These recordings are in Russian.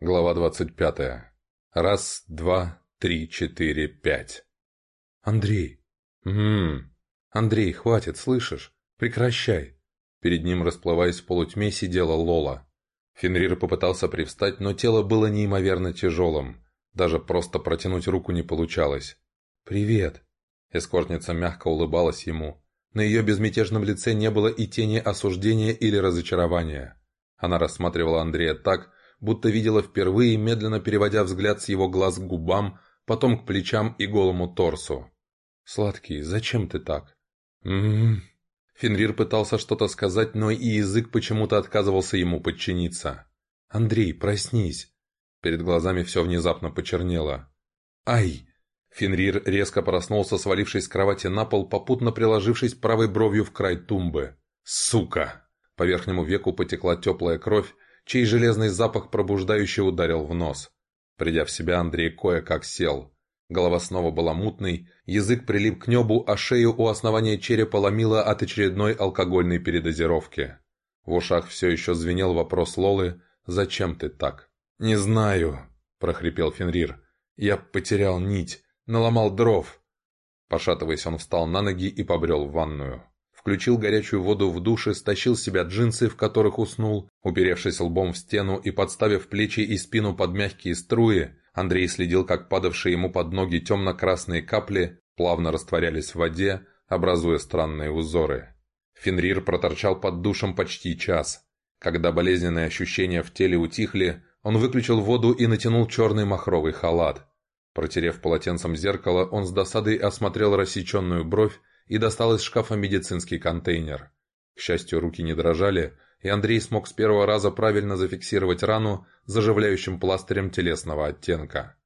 Глава двадцать пятая. Раз, два, три, четыре, пять. «Андрей!» «Ммм... Андрей, хватит, слышишь? Прекращай!» Перед ним, расплываясь в полутьме, сидела Лола. Фенрир попытался привстать, но тело было неимоверно тяжелым. Даже просто протянуть руку не получалось. «Привет!» Эскортница мягко улыбалась ему. На ее безмятежном лице не было и тени осуждения или разочарования. Она рассматривала Андрея так, будто видела впервые, медленно переводя взгляд с его глаз к губам, потом к плечам и голому торсу. «Сладкий, зачем ты так?» «М-м-м...» Фенрир пытался что-то сказать, но и язык почему-то отказывался ему подчиниться. «Андрей, проснись!» Перед глазами все внезапно почернело. «Ай!» Фенрир резко проснулся, свалившись с кровати на пол, попутно приложившись правой бровью в край тумбы. «Сука!» По верхнему веку потекла теплая кровь, чей железный запах пробуждающий ударил в нос. Придя в себя, Андрей кое-как сел. Голова снова была мутной, язык прилип к небу, а шею у основания черепа ломило от очередной алкогольной передозировки. В ушах все еще звенел вопрос Лолы «Зачем ты так?» «Не знаю», – прохрипел Фенрир. «Я потерял нить, наломал дров». Пошатываясь, он встал на ноги и побрел в ванную. Включил горячую воду в душе, стащил с себя джинсы, в которых уснул, уперевшись лбом в стену и подставив плечи и спину под мягкие струи, Андрей следил, как падавшие ему под ноги темно-красные капли плавно растворялись в воде, образуя странные узоры. Фенрир проторчал под душем почти час. Когда болезненные ощущения в теле утихли, он выключил воду и натянул черный махровый халат. Протерев полотенцем зеркало, он с досадой осмотрел рассеченную бровь и достал из шкафа медицинский контейнер. К счастью, руки не дрожали, и Андрей смог с первого раза правильно зафиксировать рану заживляющим пластырем телесного оттенка.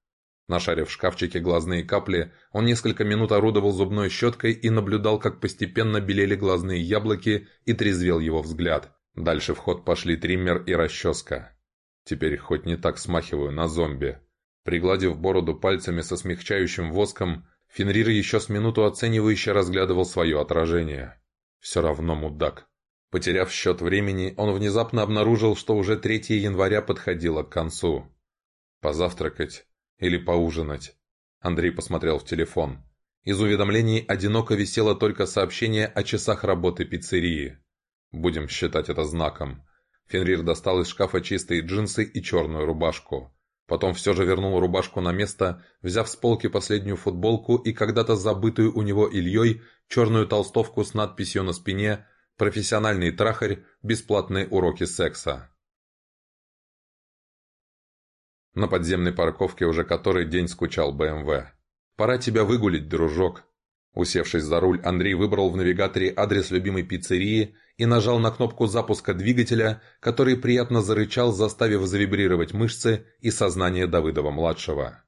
Нашарив в шкафчике глазные капли, он несколько минут орудовал зубной щеткой и наблюдал, как постепенно белели глазные яблоки и трезвел его взгляд. Дальше в ход пошли триммер и расческа. Теперь хоть не так смахиваю на зомби. Пригладив бороду пальцами со смягчающим воском, Фенрир еще с минуту оценивающе разглядывал свое отражение. Все равно мудак. Потеряв счет времени, он внезапно обнаружил, что уже 3 января подходило к концу. Позавтракать или поужинать? Андрей посмотрел в телефон. Из уведомлений одиноко висело только сообщение о часах работы пиццерии. Будем считать это знаком. Фенрир достал из шкафа чистые джинсы и черную рубашку. Потом все же вернул рубашку на место, взяв с полки последнюю футболку и когда-то забытую у него Ильей черную толстовку с надписью на спине «Профессиональный трахарь. Бесплатные уроки секса». На подземной парковке уже который день скучал БМВ. «Пора тебя выгулить, дружок», Усевшись за руль, Андрей выбрал в навигаторе адрес любимой пиццерии и нажал на кнопку запуска двигателя, который приятно зарычал, заставив завибрировать мышцы и сознание Давыдова-младшего.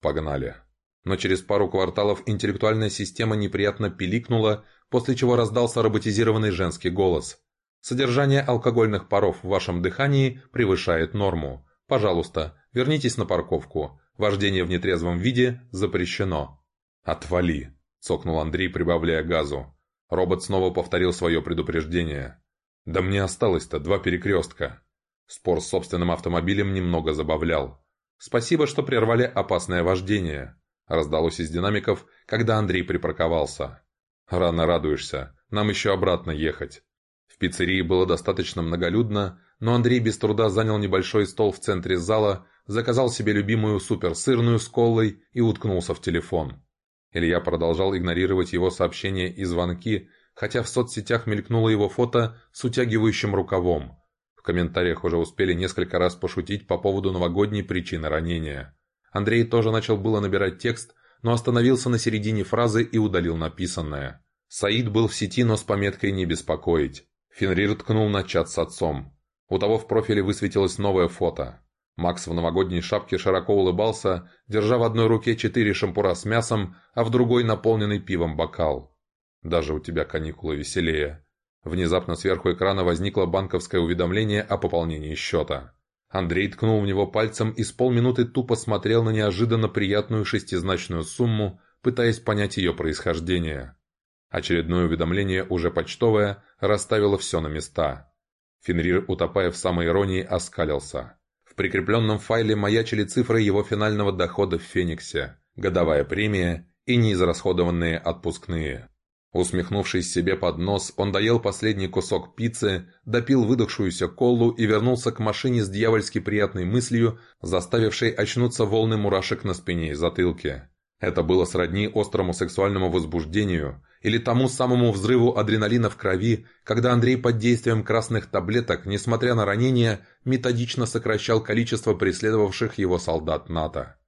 Погнали. Но через пару кварталов интеллектуальная система неприятно пиликнула, после чего раздался роботизированный женский голос. «Содержание алкогольных паров в вашем дыхании превышает норму. Пожалуйста, вернитесь на парковку. Вождение в нетрезвом виде запрещено». «Отвали!» цокнул Андрей, прибавляя газу. Робот снова повторил свое предупреждение. «Да мне осталось-то два перекрестка». Спор с собственным автомобилем немного забавлял. «Спасибо, что прервали опасное вождение», – раздалось из динамиков, когда Андрей припарковался. «Рано радуешься. Нам еще обратно ехать». В пиццерии было достаточно многолюдно, но Андрей без труда занял небольшой стол в центре зала, заказал себе любимую суперсырную с колой и уткнулся в телефон. Илья продолжал игнорировать его сообщения и звонки, хотя в соцсетях мелькнуло его фото с утягивающим рукавом. В комментариях уже успели несколько раз пошутить по поводу новогодней причины ранения. Андрей тоже начал было набирать текст, но остановился на середине фразы и удалил написанное. Саид был в сети, но с пометкой «Не беспокоить». Фенрир ткнул на чат с отцом. У того в профиле высветилось новое фото. Макс в новогодней шапке широко улыбался, держа в одной руке четыре шампура с мясом, а в другой наполненный пивом бокал. «Даже у тебя каникулы веселее». Внезапно сверху экрана возникло банковское уведомление о пополнении счета. Андрей ткнул в него пальцем и с полминуты тупо смотрел на неожиданно приятную шестизначную сумму, пытаясь понять ее происхождение. Очередное уведомление, уже почтовое, расставило все на места. Фенрир, утопая в самой иронии, оскалился. В прикрепленном файле маячили цифры его финального дохода в Фениксе, годовая премия и неизрасходованные отпускные. Усмехнувшись себе под нос, он доел последний кусок пиццы, допил выдохшуюся колу и вернулся к машине с дьявольски приятной мыслью, заставившей очнуться волны мурашек на спине и затылке. Это было сродни острому сексуальному возбуждению или тому самому взрыву адреналина в крови, когда Андрей под действием красных таблеток, несмотря на ранения, методично сокращал количество преследовавших его солдат НАТО.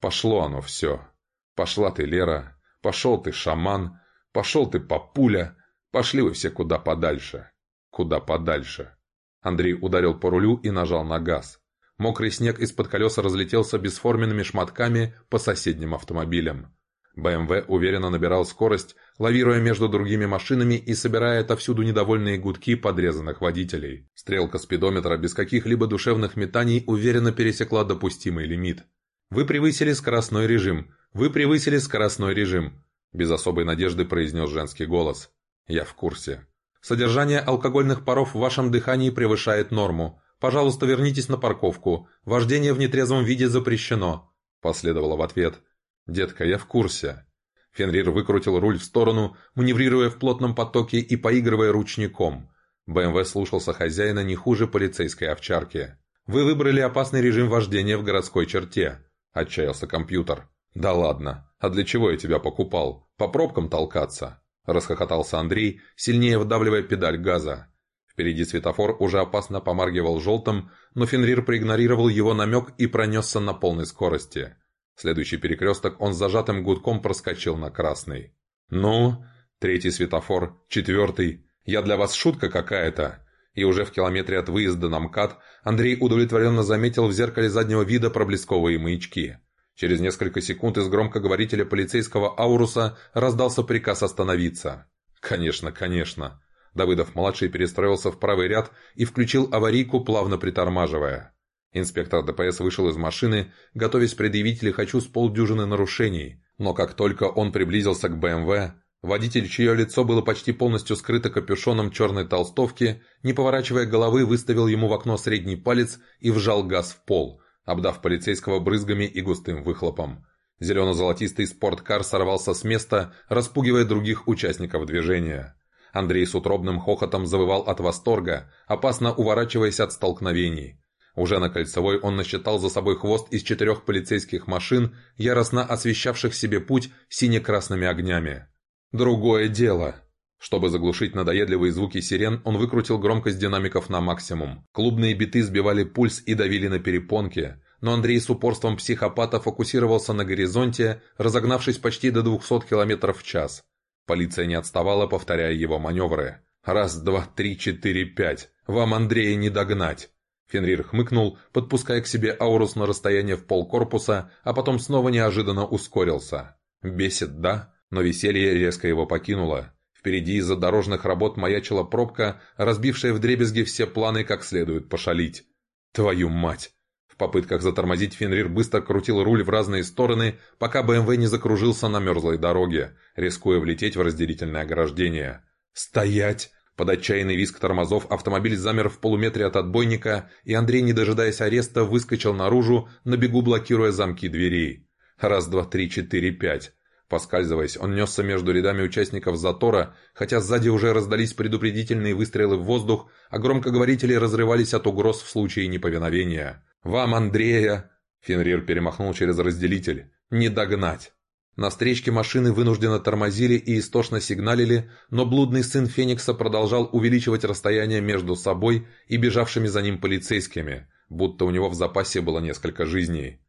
Пошло оно все. Пошла ты, Лера, пошел ты, шаман, Пошел ты, папуля! Пошли вы все куда подальше! Куда подальше!» Андрей ударил по рулю и нажал на газ. Мокрый снег из-под колеса разлетелся бесформенными шматками по соседним автомобилям. БМВ уверенно набирал скорость, лавируя между другими машинами и собирая отовсюду недовольные гудки подрезанных водителей. Стрелка спидометра без каких-либо душевных метаний уверенно пересекла допустимый лимит. «Вы превысили скоростной режим! Вы превысили скоростной режим!» Без особой надежды произнес женский голос. «Я в курсе. Содержание алкогольных паров в вашем дыхании превышает норму. Пожалуйста, вернитесь на парковку. Вождение в нетрезвом виде запрещено», – последовало в ответ. «Детка, я в курсе». Фенрир выкрутил руль в сторону, маневрируя в плотном потоке и поигрывая ручником. БМВ слушался хозяина не хуже полицейской овчарки. «Вы выбрали опасный режим вождения в городской черте», – отчаялся компьютер. «Да ладно. А для чего я тебя покупал? По пробкам толкаться?» Расхохотался Андрей, сильнее вдавливая педаль газа. Впереди светофор уже опасно помаргивал желтым, но Фенрир проигнорировал его намек и пронесся на полной скорости. Следующий перекресток он с зажатым гудком проскочил на красный. «Ну?» Третий светофор, четвертый. «Я для вас шутка какая-то?» И уже в километре от выезда на МКАД Андрей удовлетворенно заметил в зеркале заднего вида проблесковые маячки. Через несколько секунд из громкоговорителя полицейского Ауруса раздался приказ остановиться. «Конечно, конечно». Давыдов-младший перестроился в правый ряд и включил аварийку, плавно притормаживая. Инспектор ДПС вышел из машины, готовясь предъявить лихачу с полдюжины нарушений, но как только он приблизился к БМВ, водитель, чье лицо было почти полностью скрыто капюшоном черной толстовки, не поворачивая головы, выставил ему в окно средний палец и вжал газ в пол – обдав полицейского брызгами и густым выхлопом. Зелено-золотистый спорткар сорвался с места, распугивая других участников движения. Андрей с утробным хохотом завывал от восторга, опасно уворачиваясь от столкновений. Уже на Кольцевой он насчитал за собой хвост из четырех полицейских машин, яростно освещавших себе путь сине-красными огнями. «Другое дело!» Чтобы заглушить надоедливые звуки сирен, он выкрутил громкость динамиков на максимум. Клубные биты сбивали пульс и давили на перепонки. Но Андрей с упорством психопата фокусировался на горизонте, разогнавшись почти до 200 км в час. Полиция не отставала, повторяя его маневры. «Раз, два, три, четыре, пять. Вам Андрея не догнать!» Фенрир хмыкнул, подпуская к себе Аурус на расстояние в полкорпуса, а потом снова неожиданно ускорился. Бесит, да? Но веселье резко его покинуло. Впереди из-за дорожных работ маячила пробка, разбившая вдребезги все планы как следует пошалить. Твою мать! В попытках затормозить Фенрир быстро крутил руль в разные стороны, пока БМВ не закружился на мерзлой дороге, рискуя влететь в разделительное ограждение. «Стоять!» Под отчаянный визг тормозов автомобиль замер в полуметре от отбойника, и Андрей, не дожидаясь ареста, выскочил наружу, на бегу блокируя замки дверей. Раз, два, три, четыре, пять. Поскальзываясь, он несся между рядами участников затора, хотя сзади уже раздались предупредительные выстрелы в воздух, а громкоговорители разрывались от угроз в случае неповиновения. «Вам, Андрея!» Фенрир перемахнул через разделитель. «Не догнать!» На встречке машины вынужденно тормозили и истошно сигналили, но блудный сын Феникса продолжал увеличивать расстояние между собой и бежавшими за ним полицейскими, будто у него в запасе было несколько жизней.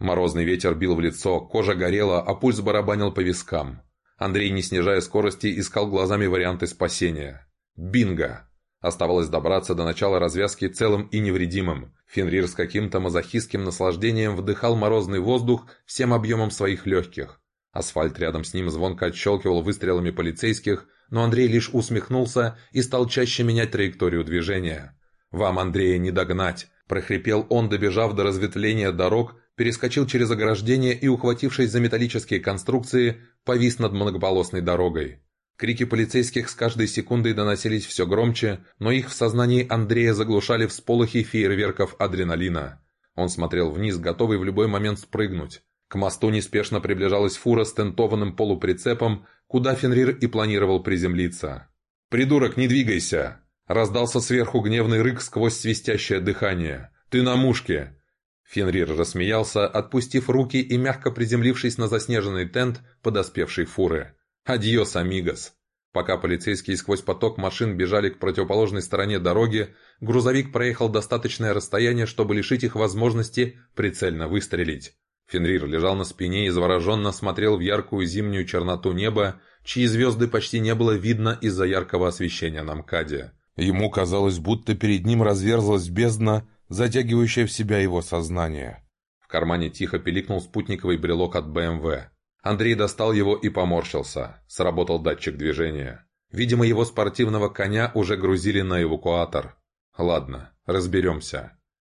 Морозный ветер бил в лицо, кожа горела, а пульс барабанил по вискам. Андрей, не снижая скорости, искал глазами варианты спасения. Бинго! Оставалось добраться до начала развязки целым и невредимым. Фенрир с каким-то мазохистским наслаждением вдыхал морозный воздух всем объемом своих легких. Асфальт рядом с ним звонко отщелкивал выстрелами полицейских, но Андрей лишь усмехнулся и стал чаще менять траекторию движения. «Вам, Андрея, не догнать!» – прохрипел он, добежав до разветвления дорог, перескочил через ограждение и, ухватившись за металлические конструкции, повис над многополосной дорогой. Крики полицейских с каждой секундой доносились все громче, но их в сознании Андрея заглушали всполохи фейерверков адреналина. Он смотрел вниз, готовый в любой момент спрыгнуть. К мосту неспешно приближалась фура с тентованным полуприцепом, куда Фенрир и планировал приземлиться. «Придурок, не двигайся!» Раздался сверху гневный рык сквозь свистящее дыхание. «Ты на мушке!» Фенрир рассмеялся, отпустив руки и мягко приземлившись на заснеженный тент подоспевшей фуры. «Адьос, амигос!» Пока полицейские сквозь поток машин бежали к противоположной стороне дороги, грузовик проехал достаточное расстояние, чтобы лишить их возможности прицельно выстрелить. Фенрир лежал на спине и завороженно смотрел в яркую зимнюю черноту неба, чьи звезды почти не было видно из-за яркого освещения на МКАДе. Ему казалось, будто перед ним разверзлась бездна, затягивающая в себя его сознание. В кармане тихо пиликнул спутниковый брелок от БМВ. Андрей достал его и поморщился. Сработал датчик движения. Видимо, его спортивного коня уже грузили на эвакуатор. Ладно, разберемся.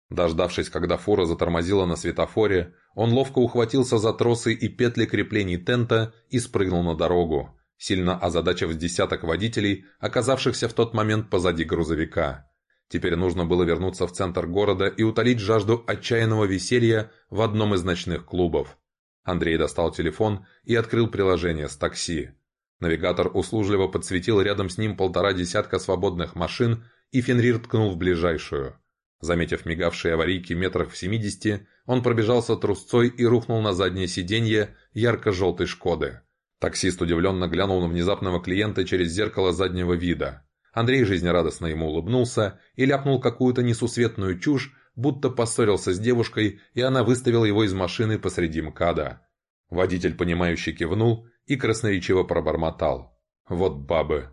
Дождавшись, когда фура затормозила на светофоре, он ловко ухватился за тросы и петли креплений тента и спрыгнул на дорогу, сильно озадачив десяток водителей, оказавшихся в тот момент позади грузовика. Теперь нужно было вернуться в центр города и утолить жажду отчаянного веселья в одном из ночных клубов. Андрей достал телефон и открыл приложение с такси. Навигатор услужливо подсветил рядом с ним полтора десятка свободных машин, и Фенрир ткнул в ближайшую. Заметив мигавшие аварийки метрах в семидесяти, он пробежался трусцой и рухнул на заднее сиденье ярко-желтой «Шкоды». Таксист удивленно глянул на внезапного клиента через зеркало заднего вида. Андрей жизнерадостно ему улыбнулся и ляпнул какую-то несусветную чушь, будто поссорился с девушкой, и она выставила его из машины посреди МКАДа. Водитель, понимающий, кивнул и красноречиво пробормотал. «Вот бабы!»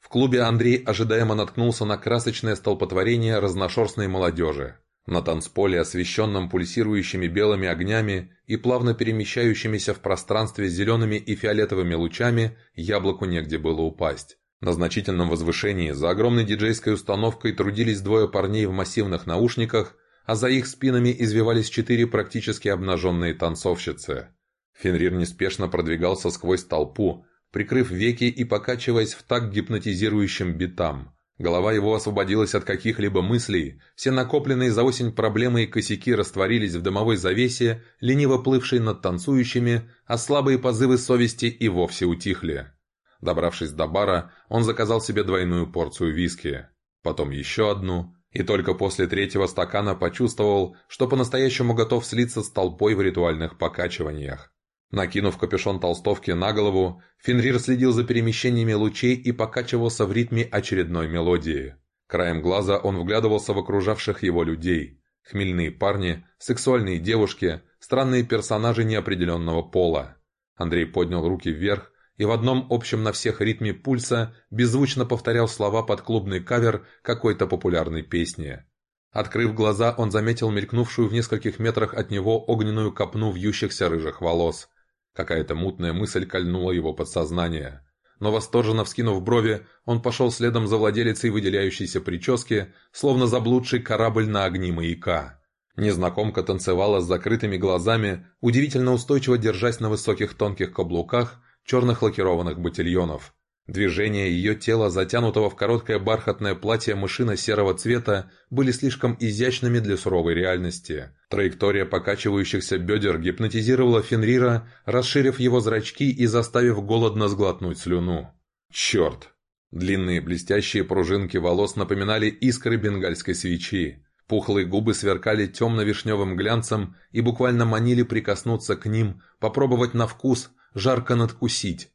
В клубе Андрей ожидаемо наткнулся на красочное столпотворение разношерстной молодежи. На танцполе, освещенном пульсирующими белыми огнями и плавно перемещающимися в пространстве зелеными и фиолетовыми лучами, яблоку негде было упасть. На значительном возвышении за огромной диджейской установкой трудились двое парней в массивных наушниках, а за их спинами извивались четыре практически обнаженные танцовщицы. Фенрир неспешно продвигался сквозь толпу, прикрыв веки и покачиваясь в так гипнотизирующим битам. Голова его освободилась от каких-либо мыслей, все накопленные за осень проблемы и косяки растворились в дымовой завесе, лениво плывшей над танцующими, а слабые позывы совести и вовсе утихли. Добравшись до бара, он заказал себе двойную порцию виски, потом еще одну, и только после третьего стакана почувствовал, что по-настоящему готов слиться с толпой в ритуальных покачиваниях. Накинув капюшон толстовки на голову, Фенрир следил за перемещениями лучей и покачивался в ритме очередной мелодии. Краем глаза он вглядывался в окружавших его людей. Хмельные парни, сексуальные девушки, странные персонажи неопределенного пола. Андрей поднял руки вверх, и в одном общем на всех ритме пульса беззвучно повторял слова под клубный кавер какой-то популярной песни. Открыв глаза, он заметил мелькнувшую в нескольких метрах от него огненную копну вьющихся рыжих волос. Какая-то мутная мысль кольнула его подсознание. Но восторженно вскинув брови, он пошел следом за владелицей выделяющейся прически, словно заблудший корабль на огни маяка. Незнакомка танцевала с закрытыми глазами, удивительно устойчиво держась на высоких тонких каблуках, черных лакированных ботильонов. Движения ее тела, затянутого в короткое бархатное платье мышино-серого цвета, были слишком изящными для суровой реальности. Траектория покачивающихся бедер гипнотизировала Фенрира, расширив его зрачки и заставив голодно сглотнуть слюну. «Черт!» Длинные блестящие пружинки волос напоминали искры бенгальской свечи. Пухлые губы сверкали темно-вишневым глянцем и буквально манили прикоснуться к ним, попробовать на вкус – жарко надкусить.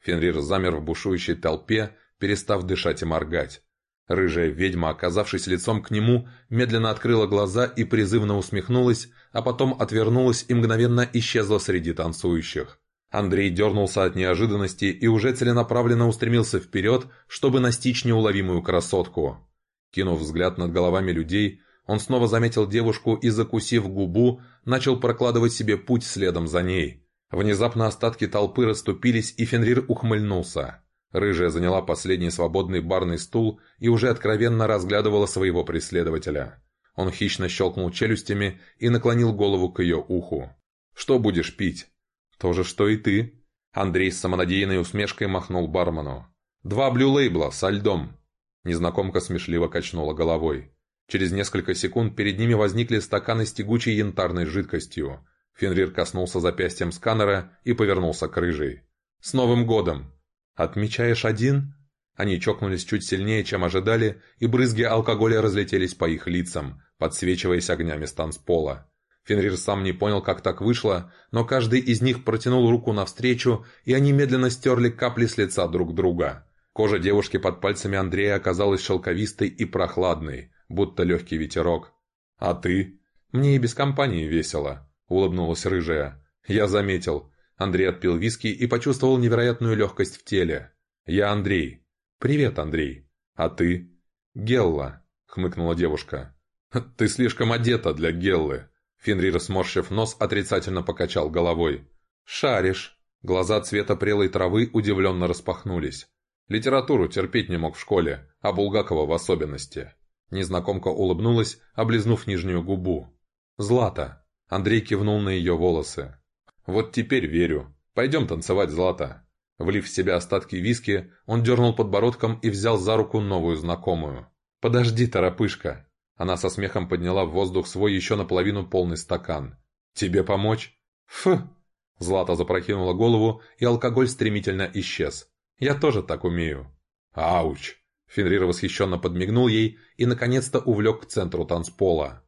Фенрир замер в бушующей толпе, перестав дышать и моргать. Рыжая ведьма, оказавшись лицом к нему, медленно открыла глаза и призывно усмехнулась, а потом отвернулась и мгновенно исчезла среди танцующих. Андрей дернулся от неожиданности и уже целенаправленно устремился вперед, чтобы настичь неуловимую красотку. Кинув взгляд над головами людей, он снова заметил девушку и, закусив губу, начал прокладывать себе путь следом за ней. Внезапно остатки толпы расступились, и Фенрир ухмыльнулся. Рыжая заняла последний свободный барный стул и уже откровенно разглядывала своего преследователя. Он хищно щелкнул челюстями и наклонил голову к ее уху. «Что будешь пить?» «То же, что и ты». Андрей с самонадеянной усмешкой махнул бармену. «Два блю-лейбла со льдом». Незнакомка смешливо качнула головой. Через несколько секунд перед ними возникли стаканы с тягучей янтарной жидкостью. Фенрир коснулся запястьем сканера и повернулся к рыжей. «С Новым годом!» «Отмечаешь один?» Они чокнулись чуть сильнее, чем ожидали, и брызги алкоголя разлетелись по их лицам, подсвечиваясь огнями с танцпола. Фенрир сам не понял, как так вышло, но каждый из них протянул руку навстречу, и они медленно стерли капли с лица друг друга. Кожа девушки под пальцами Андрея оказалась шелковистой и прохладной, будто легкий ветерок. «А ты?» «Мне и без компании весело», — улыбнулась рыжая. «Я заметил». Андрей отпил виски и почувствовал невероятную легкость в теле. «Я Андрей». «Привет, Андрей». «А ты?» «Гелла», — хмыкнула девушка. «Ты слишком одета для Геллы», Фенрир, сморщив нос, отрицательно покачал головой. «Шаришь!» Глаза цвета прелой травы удивленно распахнулись. Литературу терпеть не мог в школе, а Булгакова в особенности. Незнакомка улыбнулась, облизнув нижнюю губу. «Злата!» Андрей кивнул на ее волосы. «Вот теперь верю. Пойдем танцевать, Злата!» Влив в себя остатки виски, он дернул подбородком и взял за руку новую знакомую. «Подожди, торопышка!» Она со смехом подняла в воздух свой еще наполовину полный стакан. «Тебе помочь?» «Фу!» Злата запрокинула голову, и алкоголь стремительно исчез. «Я тоже так умею». «Ауч!» Фенрир восхищенно подмигнул ей и, наконец-то, увлек к центру танцпола.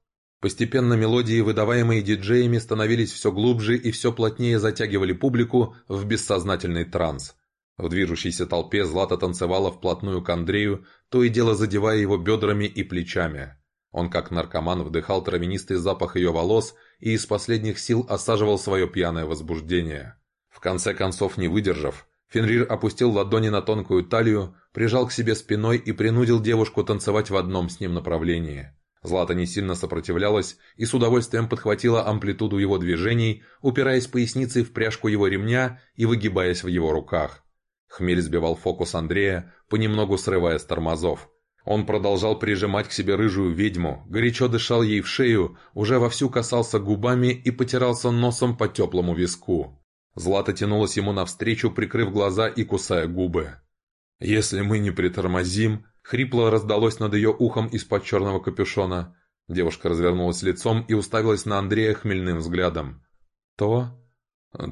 Постепенно мелодии, выдаваемые диджеями, становились все глубже и все плотнее затягивали публику в бессознательный транс. В движущейся толпе Злата танцевала вплотную к Андрею, то и дело задевая его бедрами и плечами. Он как наркоман вдыхал травянистый запах ее волос и из последних сил осаживал свое пьяное возбуждение. В конце концов, не выдержав, Фенрир опустил ладони на тонкую талию, прижал к себе спиной и принудил девушку танцевать в одном с ним направлении. Злата не сильно сопротивлялась и с удовольствием подхватила амплитуду его движений, упираясь поясницей в пряжку его ремня и выгибаясь в его руках. Хмель сбивал фокус Андрея, понемногу срывая с тормозов. Он продолжал прижимать к себе рыжую ведьму, горячо дышал ей в шею, уже вовсю касался губами и потирался носом по теплому виску. Злата тянулась ему навстречу, прикрыв глаза и кусая губы. «Если мы не притормозим...» Хрипло раздалось над ее ухом из-под черного капюшона. Девушка развернулась лицом и уставилась на Андрея хмельным взглядом. «То...»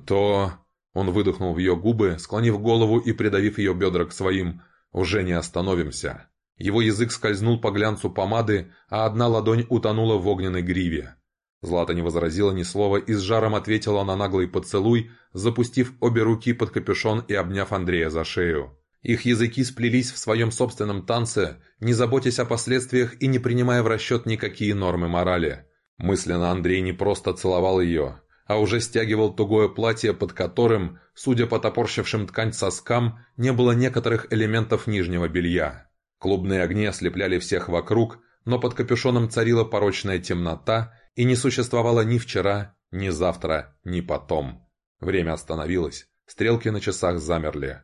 «То...» Он выдохнул в ее губы, склонив голову и придавив ее бедра к своим. «Уже не остановимся». Его язык скользнул по глянцу помады, а одна ладонь утонула в огненной гриве. Злата не возразила ни слова и с жаром ответила на наглый поцелуй, запустив обе руки под капюшон и обняв Андрея за шею. Их языки сплелись в своем собственном танце, не заботясь о последствиях и не принимая в расчет никакие нормы морали. Мысленно Андрей не просто целовал ее, а уже стягивал тугое платье, под которым, судя по топорщившим ткань соскам, не было некоторых элементов нижнего белья. Клубные огни ослепляли всех вокруг, но под капюшоном царила порочная темнота, и не существовало ни вчера, ни завтра, ни потом. Время остановилось, стрелки на часах замерли.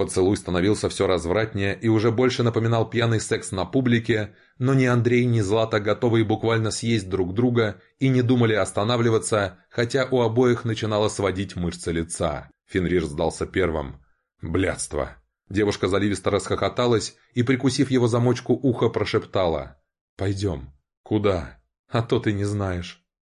Поцелуй становился все развратнее и уже больше напоминал пьяный секс на публике, но ни Андрей, ни Злата, готовые буквально съесть друг друга, и не думали останавливаться, хотя у обоих начинало сводить мышцы лица. Фенрир сдался первым. «Блядство!» Девушка заливисто расхохоталась и, прикусив его замочку уха, прошептала. «Пойдем». «Куда?» «А то ты не знаешь».